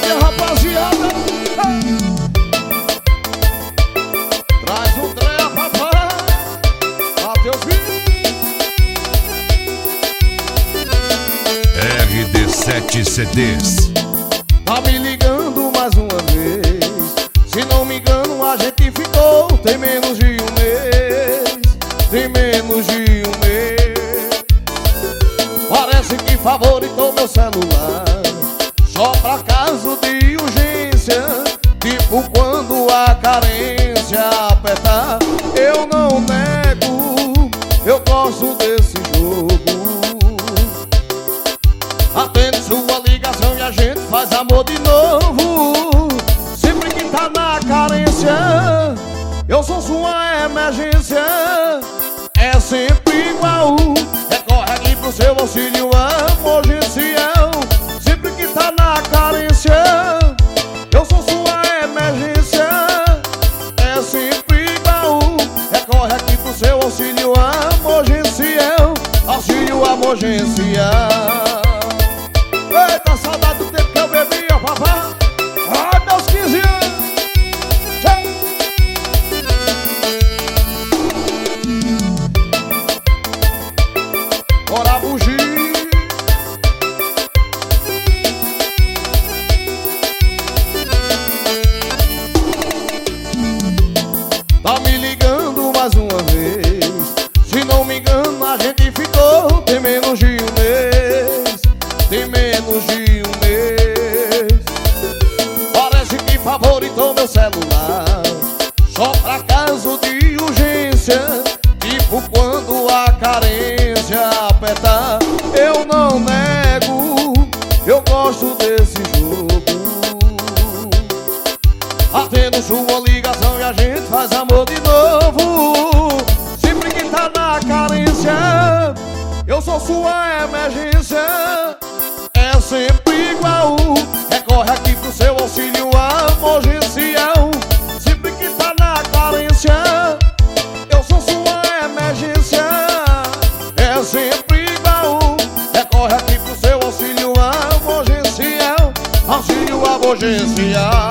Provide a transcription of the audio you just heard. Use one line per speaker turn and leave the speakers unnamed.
Rafinha, rapaziada. Traz o Drea, papai Matheus
RD7 CDs.
Tá me ligando mais uma vez. Se não me engano a gente ficou Tem menos de um mês Atende sua ligação e a gente faz amor de novo. Sempre que tá na carência Eu sou sua emergência. É sempre igual Recorre aqui pro seu auxílio emergencial. Sempre que tá na carência Eu sou sua emergência. É sempre igual Recorre aqui pro seu auxílio emergencial. Auxílio emergencial menos de um mês. Parece que favoritou meu celular. Só pra caso de urgência Tipo quando a carência apertar. Eu não nego Eu gosto desse jogo. Atendo sua ligação e a gente faz amor de novo. Sempre que tá na carência Eu sou sua emergência sempre igual. É, Recorre aqui pro seu auxílio emergencial Sempre que tá na carência Eu sou sua emergência. É sempre igual. É, Recorre aqui pro seu auxílio emergencial Auxílio emergencial